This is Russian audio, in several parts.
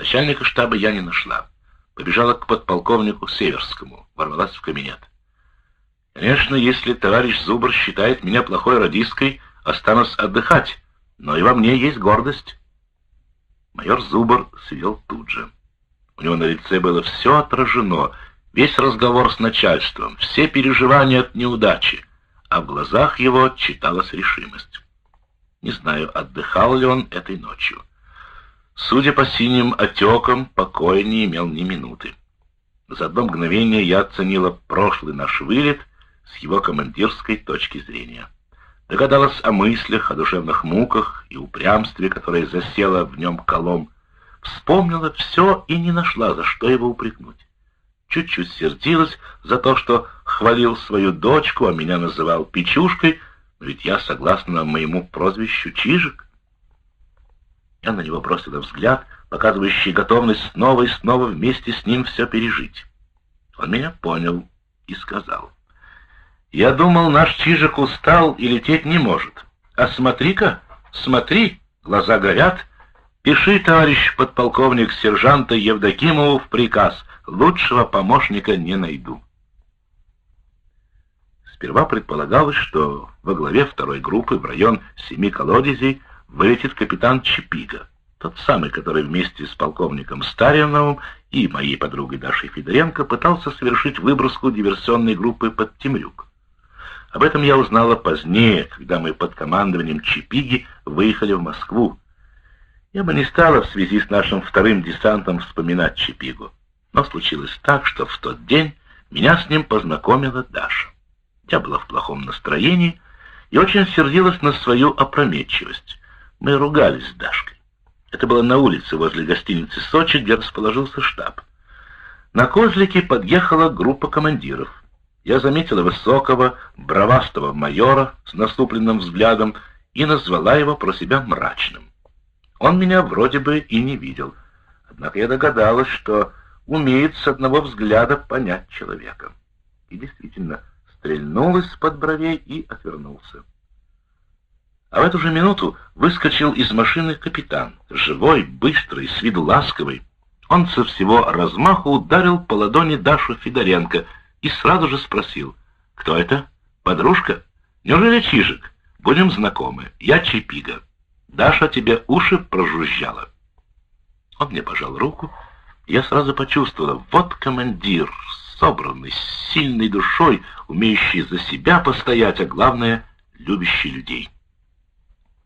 Начальника штаба я не нашла. Побежала к подполковнику Северскому, ворвалась в кабинет. Конечно, если товарищ Зубр считает меня плохой радисткой, останусь отдыхать, но и во мне есть гордость. Майор Зубр свел тут же. У него на лице было все отражено, весь разговор с начальством, все переживания от неудачи, а в глазах его читалась решимость. Не знаю, отдыхал ли он этой ночью. Судя по синим отекам, покоя не имел ни минуты. За одно мгновение я оценила прошлый наш вылет с его командирской точки зрения. Догадалась о мыслях, о душевных муках и упрямстве, которое засело в нем колом. Вспомнила все и не нашла, за что его упрекнуть. Чуть-чуть сердилась за то, что хвалил свою дочку, а меня называл Печушкой, ведь я, согласно моему прозвищу, Чижик. Я на него бросила взгляд, показывающий готовность снова и снова вместе с ним все пережить. Он меня понял и сказал. «Я думал, наш Чижик устал и лететь не может. А смотри-ка, смотри, глаза горят. Пиши, товарищ подполковник сержанта Евдокимову в приказ. Лучшего помощника не найду». Сперва предполагалось, что во главе второй группы в район Семи Колодезей вылетит капитан Чипига, тот самый, который вместе с полковником Стариновым и моей подругой Дашей Федоренко пытался совершить выброску диверсионной группы под Темрюк. Об этом я узнала позднее, когда мы под командованием Чипиги выехали в Москву. Я бы не стала в связи с нашим вторым десантом вспоминать Чипигу, но случилось так, что в тот день меня с ним познакомила Даша. Я была в плохом настроении и очень сердилась на свою опрометчивость. Мы ругались с Дашкой. Это было на улице возле гостиницы «Сочи», где расположился штаб. На козлике подъехала группа командиров. Я заметила высокого, бровастого майора с наступленным взглядом и назвала его про себя мрачным. Он меня вроде бы и не видел, однако я догадалась, что умеет с одного взгляда понять человека. И действительно, стрельнул из-под бровей и отвернулся. А в эту же минуту выскочил из машины капитан, живой, быстрый, с виду ласковый. Он со всего размаху ударил по ладони Дашу Федоренко и сразу же спросил, «Кто это? Подружка? Неужели Чижик? Будем знакомы. Я Чипига. Даша тебе уши прожужжала». Он мне пожал руку, я сразу почувствовала, вот командир, собранный, с сильной душой, умеющий за себя постоять, а главное, любящий людей.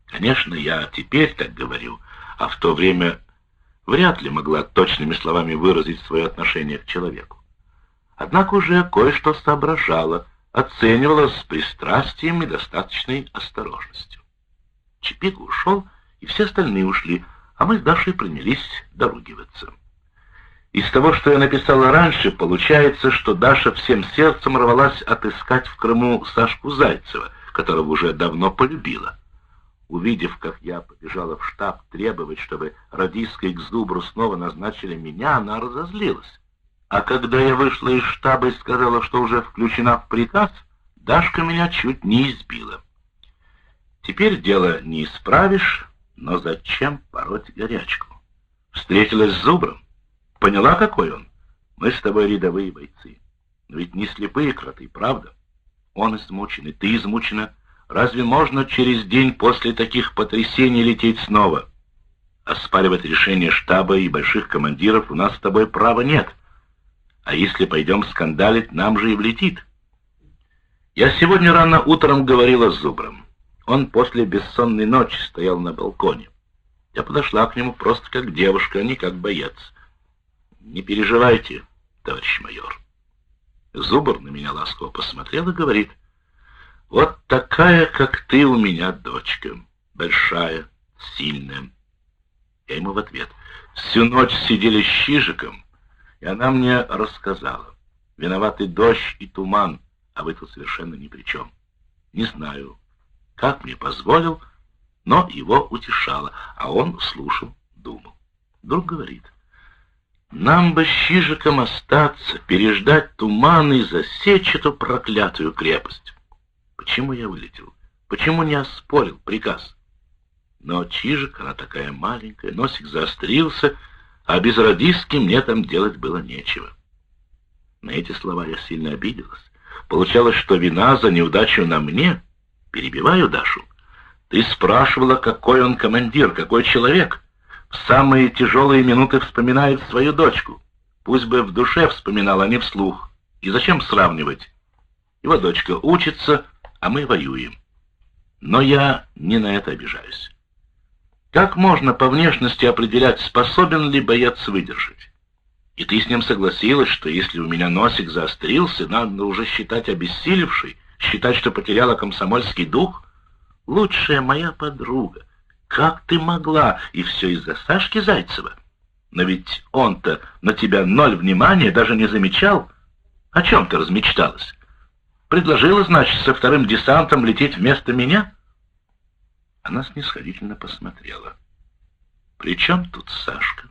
Конечно, я теперь так говорю, а в то время вряд ли могла точными словами выразить свое отношение к человеку. Однако уже кое-что соображала, оценивала с пристрастием и достаточной осторожностью. Чепик ушел, и все остальные ушли, а мы с Дашей принялись доругиваться. Из того, что я написала раньше, получается, что Даша всем сердцем рвалась отыскать в Крыму Сашку Зайцева, которого уже давно полюбила. Увидев, как я побежала в штаб требовать, чтобы радистской к Зубру снова назначили меня, она разозлилась. А когда я вышла из штаба и сказала, что уже включена в приказ, Дашка меня чуть не избила. Теперь дело не исправишь, но зачем пороть горячку? Встретилась с Зубром. Поняла, какой он? Мы с тобой рядовые бойцы. Но ведь не слепые кроты, правда? Он измучен, и ты измучена. Разве можно через день после таких потрясений лететь снова? Оспаривать решение штаба и больших командиров у нас с тобой права нет. А если пойдем скандалить, нам же и влетит. Я сегодня рано утром говорила с Зубром. Он после бессонной ночи стоял на балконе. Я подошла к нему просто как девушка, а не как боец. Не переживайте, товарищ майор. Зубр на меня ласково посмотрел и говорит — вот такая, как ты у меня дочка. Большая, сильная. Я ему в ответ. Всю ночь сидели с Чижиком, и она мне рассказала. Виноваты дождь и туман, а вы тут совершенно ни при чем. Не знаю, как мне позволил, но его утешало, а он слушал, думал. Вдруг говорит, нам бы с Чижиком остаться, переждать туман и засечь эту проклятую крепость. Почему я вылетел? Почему не оспорил приказ? Но Чижик, она такая маленькая, носик заострился, а без радистки мне там делать было нечего. На эти слова я сильно обиделась. Получалось, что вина за неудачу на мне. Перебиваю Дашу. Ты спрашивала, какой он командир, какой человек. В самые тяжелые минуты вспоминает свою дочку. Пусть бы в душе вспоминал, а не вслух. И зачем сравнивать? Его дочка учится, а мы воюем. Но я не на это обижаюсь. Как можно по внешности определять, способен ли боец выдержать? И ты с ним согласилась, что если у меня носик заострился, надо уже считать обессилевший, считать, что потеряла комсомольский дух? Лучшая моя подруга. Как ты могла? И все из-за Сашки Зайцева. Но ведь он-то на тебя ноль внимания даже не замечал. О чем ты размечталась? Предложила, значит, со вторым десантом лететь вместо меня? Она снисходительно посмотрела. «При чем тут Сашка?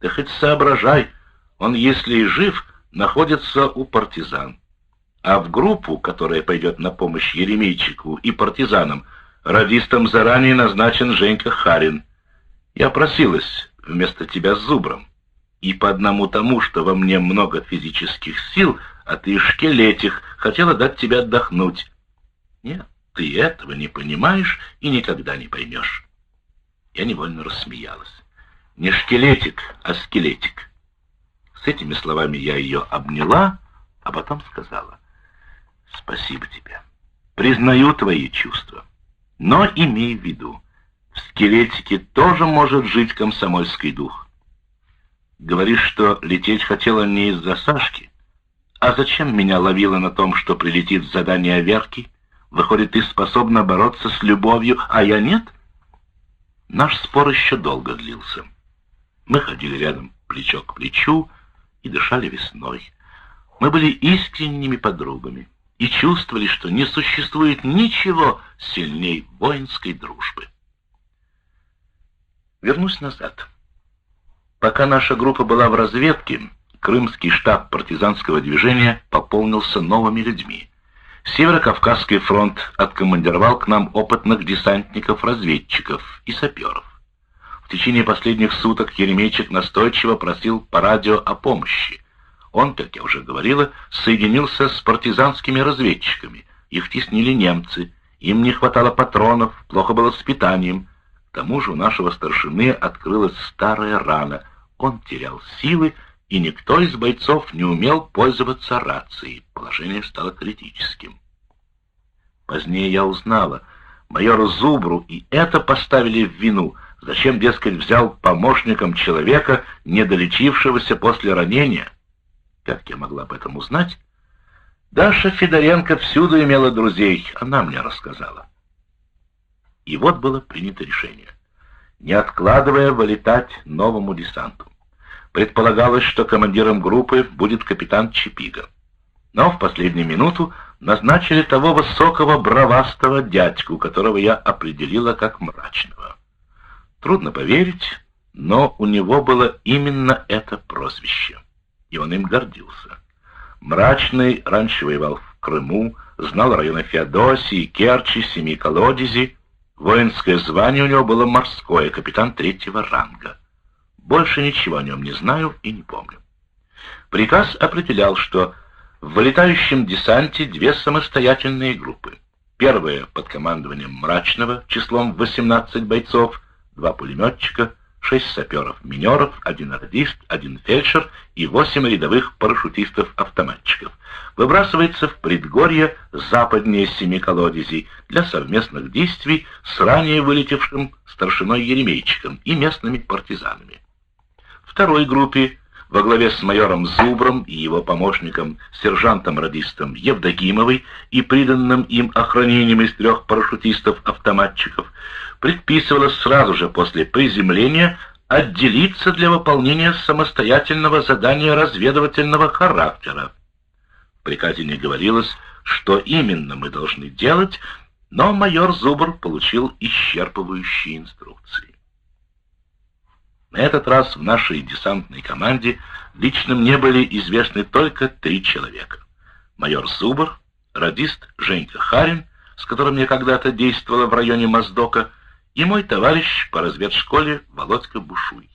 Ты хоть соображай, он, если и жив, находится у партизан. А в группу, которая пойдет на помощь Еремейчику и партизанам, радистом заранее назначен Женька Харин. Я просилась вместо тебя с Зубром. И по одному тому, что во мне много физических сил, а ты шкелетих, хотела дать тебе отдохнуть. Нет, ты этого не понимаешь и никогда не поймешь. Я невольно рассмеялась. Не шкелетик, а скелетик. С этими словами я ее обняла, а потом сказала, «Спасибо тебе. Признаю твои чувства. Но имей в виду, в скелетике тоже может жить комсомольский дух. Говоришь, что лететь хотела не из-за Сашки? А зачем меня ловила на том, что прилетит задание Верки? Выходит, ты способна бороться с любовью, а я нет?» Наш спор еще долго длился. Мы ходили рядом плечо к плечу и дышали весной. Мы были искренними подругами и чувствовали, что не существует ничего сильней воинской дружбы. Вернусь назад. Пока наша группа была в разведке, крымский штаб партизанского движения пополнился новыми людьми. Северо-Кавказский фронт откомандировал к нам опытных десантников-разведчиков и саперов. В течение последних суток Еремейчик настойчиво просил по радио о помощи. Он, как я уже говорила, соединился с партизанскими разведчиками. Их теснили немцы, им не хватало патронов, плохо было с питанием. К тому же у нашего старшины открылась старая рана. Он терял силы, и никто из бойцов не умел пользоваться рацией. Положение стало критическим. Позднее я узнала, майору Зубру и это поставили в вину — Зачем, дескать, взял помощником человека, недолечившегося после ранения? Как я могла об этом узнать? Даша Федоренко всюду имела друзей, она мне рассказала. И вот было принято решение. Не откладывая, вылетать новому десанту. Предполагалось, что командиром группы будет капитан Чипига. Но в последнюю минуту назначили того высокого бравастого дядьку, которого я определила как мрачного. Трудно поверить, но у него было именно это прозвище, и он им гордился. Мрачный раньше воевал в Крыму, знал районы Феодосии, Керчи, Семиколодези. Воинское звание у него было морское, капитан третьего ранга. Больше ничего о нем не знаю и не помню. Приказ определял, что в вылетающем десанте две самостоятельные группы. Первая под командованием Мрачного, числом 18 бойцов, два пулеметчика, шесть саперов-минеров, один радист, один фельдшер и восемь рядовых парашютистов-автоматчиков. Выбрасывается в предгорье западнее семи колодезей для совместных действий с ранее вылетевшим старшиной Еремейчиком и местными партизанами. Второй группе во главе с майором Зубром и его помощником, сержантом-радистом Евдокимовой и приданным им охранением из трех парашютистов-автоматчиков, предписывалось сразу же после приземления отделиться для выполнения самостоятельного задания разведывательного характера. В приказе не говорилось, что именно мы должны делать, но майор Зубр получил исчерпывающие инструкции. На этот раз в нашей десантной команде лично мне были известны только три человека. Майор Зубр, радист Женька Харин, с которым я когда-то действовала в районе Моздока, и мой товарищ по разведшколе Володька Бушуй.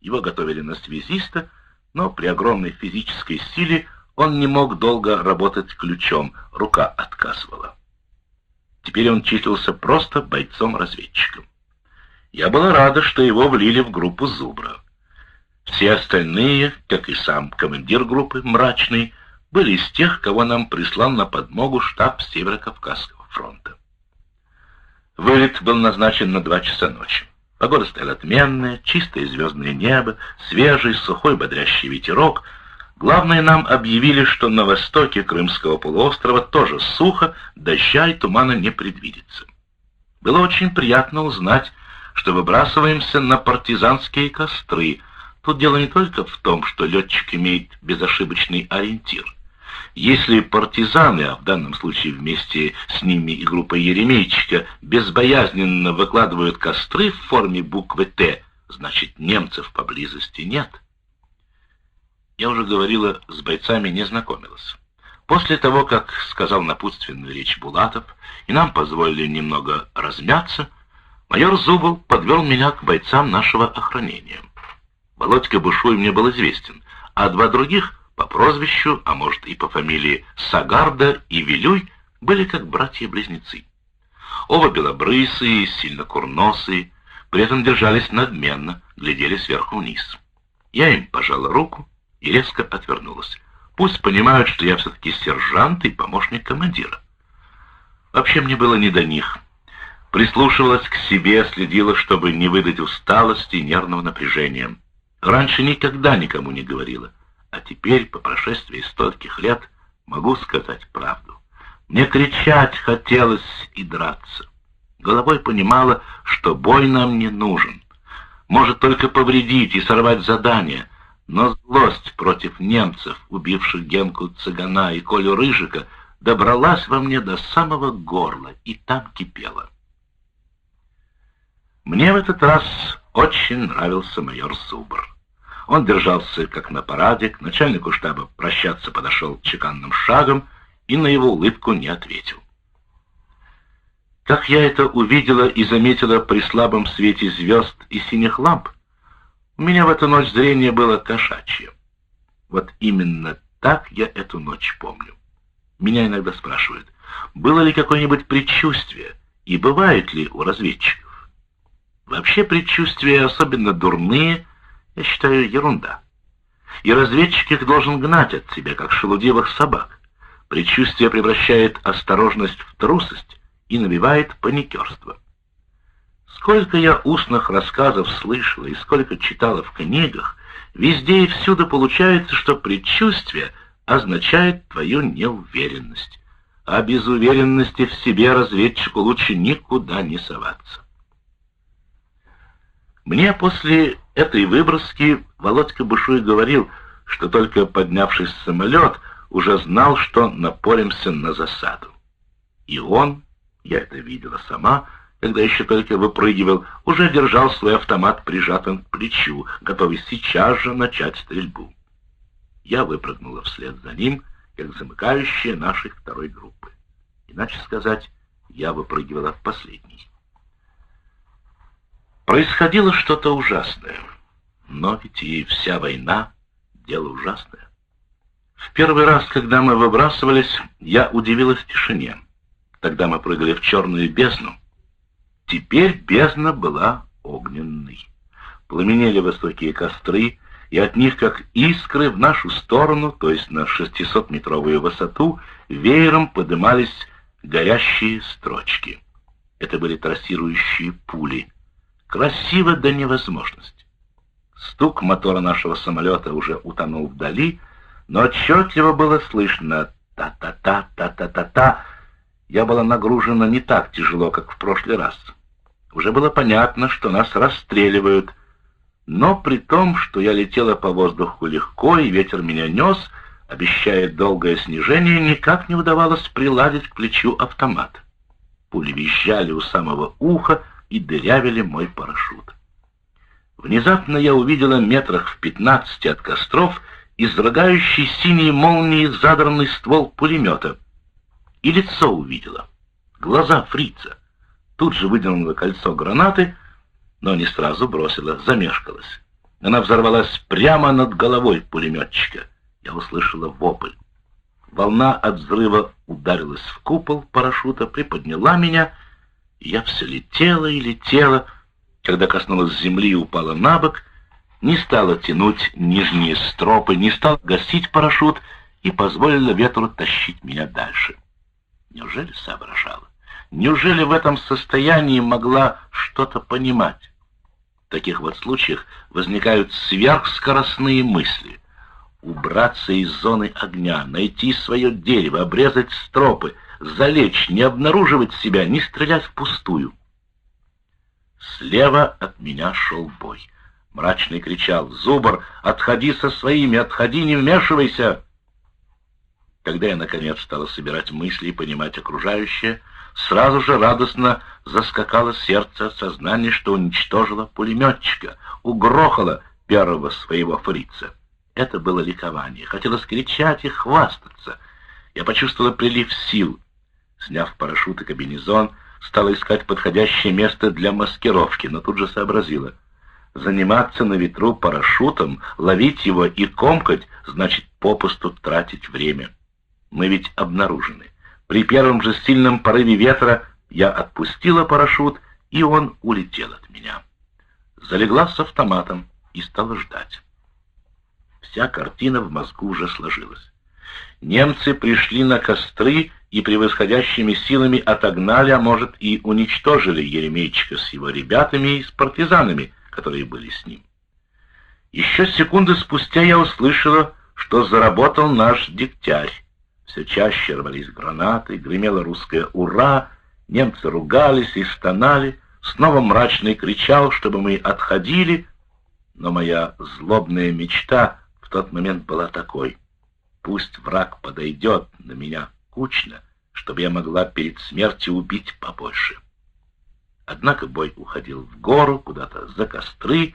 Его готовили на связиста, но при огромной физической силе он не мог долго работать ключом, рука отказывала. Теперь он числился просто бойцом-разведчиком. Я была рада, что его влили в группу Зубра. Все остальные, как и сам командир группы, мрачный, были из тех, кого нам прислал на подмогу штаб Северо-Кавказского фронта. Вылет был назначен на два часа ночи. Погода стояла отменная, чистое звездное небо, свежий, сухой, бодрящий ветерок. Главное, нам объявили, что на востоке Крымского полуострова тоже сухо, дождя и тумана не предвидится. Было очень приятно узнать, что выбрасываемся на партизанские костры. Тут дело не только в том, что летчик имеет безошибочный ориентир. Если партизаны, а в данном случае вместе с ними и группа Еремейчика, безбоязненно выкладывают костры в форме буквы «Т», значит, немцев поблизости нет. Я уже говорила, с бойцами не знакомилась. После того, как сказал напутственную речь Булатов, и нам позволили немного размяться, майор Зубов подвел меня к бойцам нашего охранения. Володька Бушуй мне был известен, а два других по прозвищу, а может и по фамилии Сагарда и Вилюй, были как братья-близнецы. Оба белобрысые, сильно курносые, при этом держались надменно, глядели сверху вниз. Я им пожала руку и резко отвернулась. Пусть понимают, что я все-таки сержант и помощник командира. Вообще мне было не до них. Прислушивалась к себе, следила, чтобы не выдать усталости и нервного напряжения. Раньше никогда никому не говорила. А теперь, по прошествии стольких лет, могу сказать правду. Мне кричать хотелось и драться. Головой понимала, что бой нам не нужен. Может только повредить и сорвать задание, но злость против немцев, убивших Генку Цыгана и Колю Рыжика, добралась во мне до самого горла и там кипела. Мне в этот раз очень нравился майор Зубр. Он держался, как на параде, к начальнику штаба прощаться подошел чеканным шагом и на его улыбку не ответил. Как я это увидела и заметила при слабом свете звезд и синих ламп, у меня в эту ночь зрение было кошачье. Вот именно так я эту ночь помню. Меня иногда спрашивают, было ли какое-нибудь предчувствие и бывают ли у разведчиков. Вообще предчувствия, особенно дурные, я считаю, ерунда. И разведчик их должен гнать от себя, как шелудивых собак. Предчувствие превращает осторожность в трусость и набивает паникерство. Сколько я устных рассказов слышала и сколько читала в книгах, везде и всюду получается, что предчувствие означает твою неуверенность. А без уверенности в себе разведчику лучше никуда не соваться. Мне после этой выброски Володька Бушуй говорил, что только поднявшись в самолет, уже знал, что напоримся на засаду. И он, я это видела сама, когда еще только выпрыгивал, уже держал свой автомат прижатым к плечу, готовый сейчас же начать стрельбу. Я выпрыгнула вслед за ним, как замыкающая нашей второй группы. Иначе сказать, я выпрыгивала в последний. Происходило что-то ужасное. Но ведь и вся война — дело ужасное. В первый раз, когда мы выбрасывались, я удивилась тишине. Тогда мы прыгали в черную бездну. Теперь бездна была огненной. Пламенели высокие костры, и от них, как искры, в нашу сторону, то есть на 600-метровую высоту, веером подымались горящие строчки. Это были трассирующие пули — Красиво до невозможности. Стук мотора нашего самолета уже утонул вдали, но отчетливо было слышно «та-та-та, та-та-та-та». Я была нагружена не так тяжело, как в прошлый раз. Уже было понятно, что нас расстреливают, но при том, что я летела по воздуху легко, и ветер меня нес, обещая долгое снижение, никак не удавалось приладить к плечу автомат. Пули визжали у самого уха, и дырявили мой парашют. Внезапно я увидела метрах в пятнадцати от костров изрыгающий синие молнии задранный ствол пулемета. И лицо увидела. Глаза фрица. Тут же выдернула кольцо гранаты, но не сразу бросила, замешкалась. Она взорвалась прямо над головой пулеметчика. Я услышала вопль. Волна от взрыва ударилась в купол парашюта, приподняла меня, я все летела и летела, когда коснулась земли и упала на бок, не стала тянуть нижние стропы, не стала гасить парашют и позволила ветру тащить меня дальше. Неужели соображала? Неужели в этом состоянии могла что-то понимать? В таких вот случаях возникают сверхскоростные мысли. Убраться из зоны огня, найти свое дерево, обрезать стропы, залечь, не обнаруживать себя, не стрелять впустую. Слева от меня шел бой. Мрачный кричал, «Зубр, отходи со своими, отходи, не вмешивайся!» Когда я, наконец, стала собирать мысли и понимать окружающее, сразу же радостно заскакало сердце от сознания, что уничтожило пулеметчика, угрохало первого своего фрица. Это было ликование. Хотелось кричать и хвастаться. Я почувствовала прилив сил. Сняв парашют и кабинезон, стала искать подходящее место для маскировки, но тут же сообразила. Заниматься на ветру парашютом, ловить его и комкать, значит попусту тратить время. Мы ведь обнаружены. При первом же сильном порыве ветра я отпустила парашют, и он улетел от меня. Залегла с автоматом и стала ждать. Вся картина в мозгу уже сложилась. Немцы пришли на костры и превосходящими силами отогнали, а может и уничтожили Еремейчика с его ребятами и с партизанами, которые были с ним. Еще секунды спустя я услышала, что заработал наш дегтярь. Все чаще рвались гранаты, гремело русское «Ура!», немцы ругались и стонали, снова мрачный кричал, чтобы мы отходили, но моя злобная мечта в тот момент была такой. Пусть враг подойдет на меня кучно, чтобы я могла перед смертью убить побольше. Однако бой уходил в гору, куда-то за костры,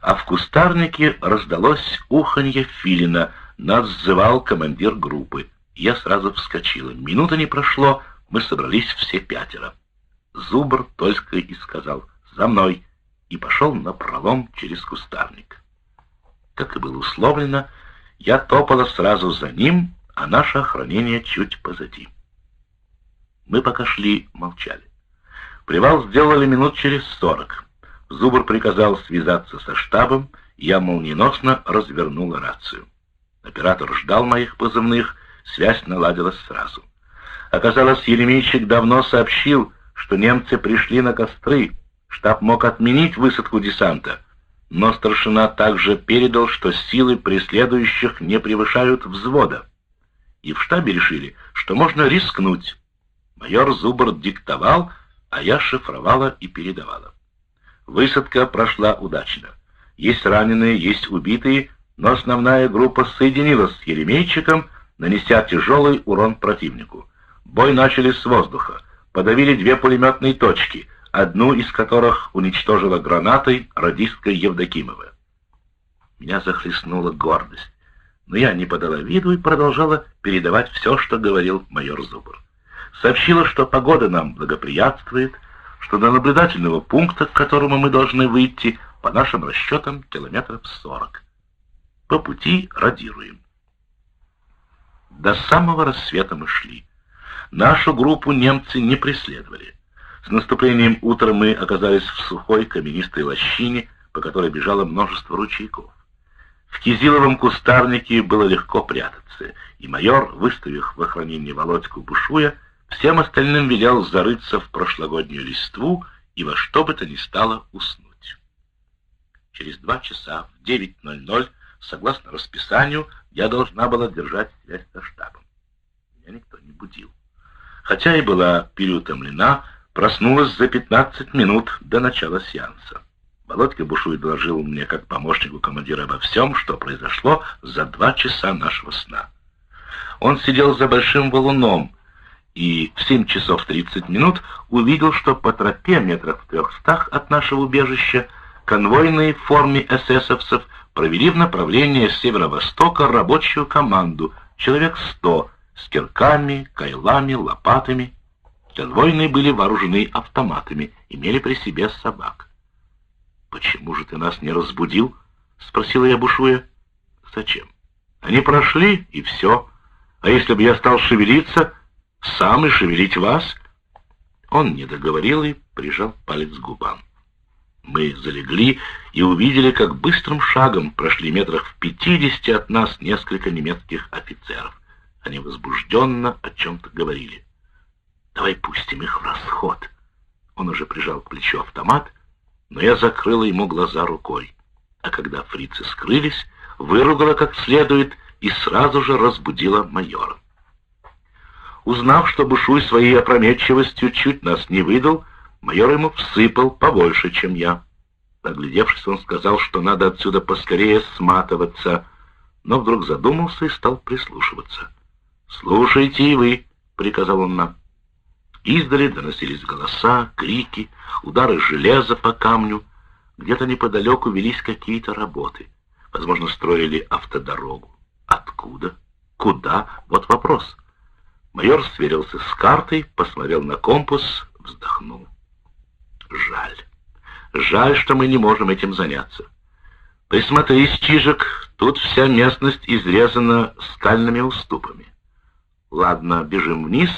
а в кустарнике раздалось уханье филина, нас зывал командир группы. Я сразу вскочила. Минута не прошло, мы собрались все пятеро. Зубр только и сказал «За мной!» и пошел на пролом через кустарник. Как и было условлено, я топала сразу за ним, а наше охранение чуть позади. Мы пока шли, молчали. Привал сделали минут через сорок. Зубр приказал связаться со штабом, я молниеносно развернула рацию. Оператор ждал моих позывных, Связь наладилась сразу. Оказалось, Еремейчик давно сообщил, что немцы пришли на костры. Штаб мог отменить высадку десанта, но старшина также передал, что силы преследующих не превышают взвода. И в штабе решили, что можно рискнуть. Майор Зубр диктовал, а я шифровала и передавала. Высадка прошла удачно. Есть раненые, есть убитые, но основная группа соединилась с Еремейчиком, нанеся тяжелый урон противнику. Бой начали с воздуха. Подавили две пулеметные точки, одну из которых уничтожила гранатой радистка Евдокимова. Меня захлестнула гордость, но я не подала виду и продолжала передавать все, что говорил майор Зубр. Сообщила, что погода нам благоприятствует, что до наблюдательного пункта, к которому мы должны выйти, по нашим расчетам, километров сорок. По пути радируем. До самого рассвета мы шли. Нашу группу немцы не преследовали. С наступлением утра мы оказались в сухой каменистой лощине, по которой бежало множество ручейков. В кизиловом кустарнике было легко прятаться, и майор, выставив в охранение Володьку Бушуя, всем остальным велел зарыться в прошлогоднюю листву и во что бы то ни стало уснуть. Через два часа в 9.00 Согласно расписанию, я должна была держать связь со штабом. Меня никто не будил. Хотя и была переутомлена, проснулась за 15 минут до начала сеанса. Володька Бушуй доложил мне как помощнику командира обо всем, что произошло за два часа нашего сна. Он сидел за большим валуном и в 7 часов 30 минут увидел, что по тропе метрах в трехстах от нашего убежища конвойные в форме эсэсовцев провели в направлении северо-востока рабочую команду, человек сто, с кирками, кайлами, лопатами. Конвойные были вооружены автоматами, имели при себе собак. «Почему же ты нас не разбудил?» — спросила я Бушуя. «Зачем? Они прошли, и все. А если бы я стал шевелиться, сам и шевелить вас?» Он не договорил и прижал палец к губам. Мы залегли и увидели, как быстрым шагом прошли метрах в пятидесяти от нас несколько немецких офицеров. Они возбужденно о чем-то говорили. «Давай пустим их в расход». Он уже прижал к плечу автомат, но я закрыла ему глаза рукой. А когда фрицы скрылись, выругала как следует и сразу же разбудила майора. Узнав, что Бушуй своей опрометчивостью чуть нас не выдал, майор ему всыпал побольше, чем я. Оглядевшись, он сказал, что надо отсюда поскорее сматываться, но вдруг задумался и стал прислушиваться. «Слушайте и вы», — приказал он нам. Издали доносились голоса, крики, удары железа по камню. Где-то неподалеку велись какие-то работы. Возможно, строили автодорогу. Откуда? Куда? Вот вопрос. Майор сверился с картой, посмотрел на компас, вздохнул. Жаль. Жаль, что мы не можем этим заняться. Присмотрись, Чижик, тут вся местность изрезана скальными уступами. Ладно, бежим вниз,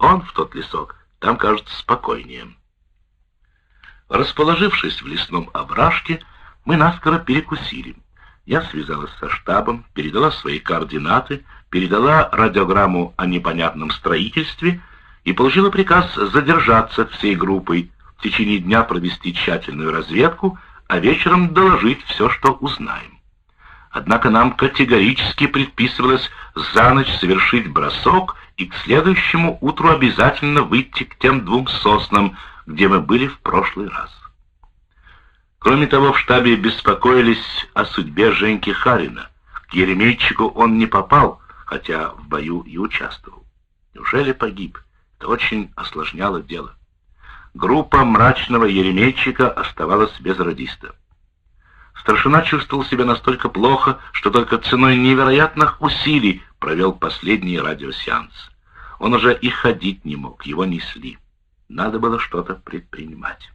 он в тот лесок, там, кажется, спокойнее. Расположившись в лесном овражке, мы наскоро перекусили. Я связалась со штабом, передала свои координаты, передала радиограмму о непонятном строительстве и получила приказ задержаться всей группой, в течение дня провести тщательную разведку, а вечером доложить все, что узнаем. Однако нам категорически предписывалось за ночь совершить бросок и к следующему утру обязательно выйти к тем двум соснам, где мы были в прошлый раз. Кроме того, в штабе беспокоились о судьбе Женьки Харина. К Еремейчику он не попал, хотя в бою и участвовал. Неужели погиб? Это очень осложняло дело. Группа мрачного Еремейчика оставалась без радиста. Старшина чувствовал себя настолько плохо, что только ценой невероятных усилий провел последний радиосеанс. Он уже и ходить не мог, его несли. Надо было что-то предпринимать.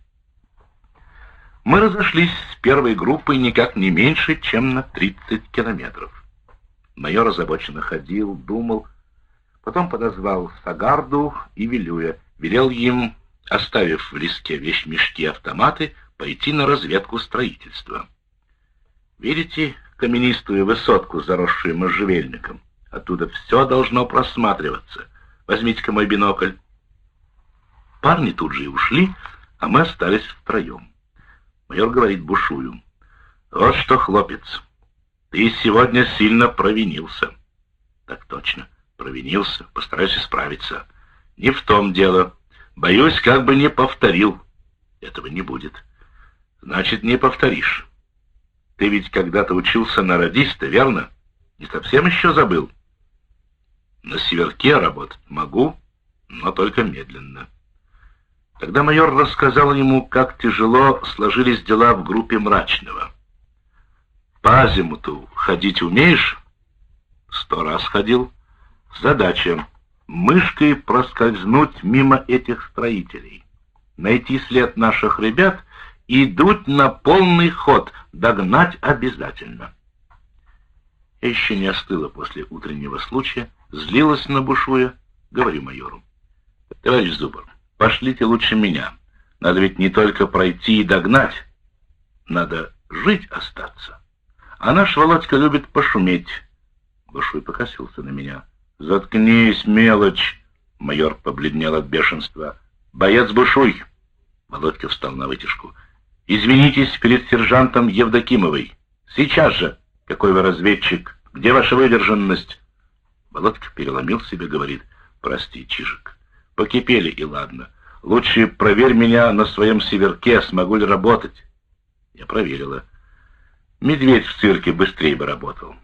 Мы разошлись с первой группой никак не меньше, чем на 30 километров. Майор озабоченно ходил, думал, потом подозвал Сагарду и Вилюя, велел им, оставив в леске вещмешки автоматы, пойти на разведку строительства. Видите каменистую высотку, заросшую можжевельником? Оттуда все должно просматриваться. Возьмите-ка мой бинокль. Парни тут же и ушли, а мы остались втроем. Майор говорит Бушую. Вот что, хлопец, ты сегодня сильно провинился. Так точно, провинился, постараюсь исправиться. Не в том дело. Боюсь, как бы не повторил. Этого не будет. Значит, не повторишь. Ты ведь когда-то учился на радиста, верно? Не совсем еще забыл? На северке работать могу, но только медленно. Тогда майор рассказал ему, как тяжело сложились дела в группе Мрачного. «По азимуту ходить умеешь?» «Сто раз ходил. Задача — мышкой проскользнуть мимо этих строителей, найти след наших ребят и дуть на полный ход, догнать обязательно». Еще не остыла после утреннего случая, злилась на Бушуя, говорю майору. «Товарищ Зубр, Пошлите лучше меня. Надо ведь не только пройти и догнать. Надо жить остаться. А наш Володька любит пошуметь. Бушуй покосился на меня. «Заткнись, мелочь!» Майор побледнел от бешенства. «Боец Бушуй!» Володька встал на вытяжку. «Извинитесь перед сержантом Евдокимовой. Сейчас же! Какой вы разведчик! Где ваша выдержанность?» Володька переломил себе, говорит. «Прости, Чижик, Покипели и ладно. Лучше проверь меня на своем северке, смогу ли работать. Я проверила. Медведь в цирке быстрее бы работал.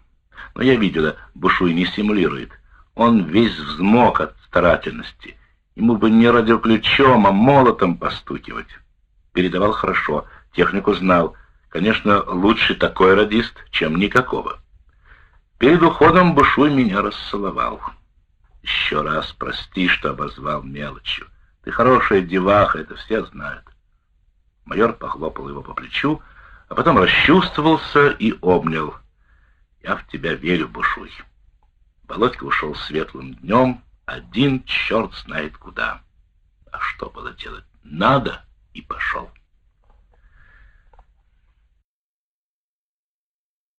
Но я видела, Бушуй не симулирует. Он весь взмок от старательности. Ему бы не радиоключом, а молотом постукивать. Передавал хорошо, технику знал. Конечно, лучше такой радист, чем никакого. Перед уходом Бушуй меня расцеловал. Еще раз прости, что обозвал мелочью. Ты хорошая деваха, это все знают. Майор похлопал его по плечу, а потом расчувствовался и обнял. «Я в тебя верю, Бушуй». Володька ушел светлым днем, один черт знает куда. А что было делать? Надо, и пошел.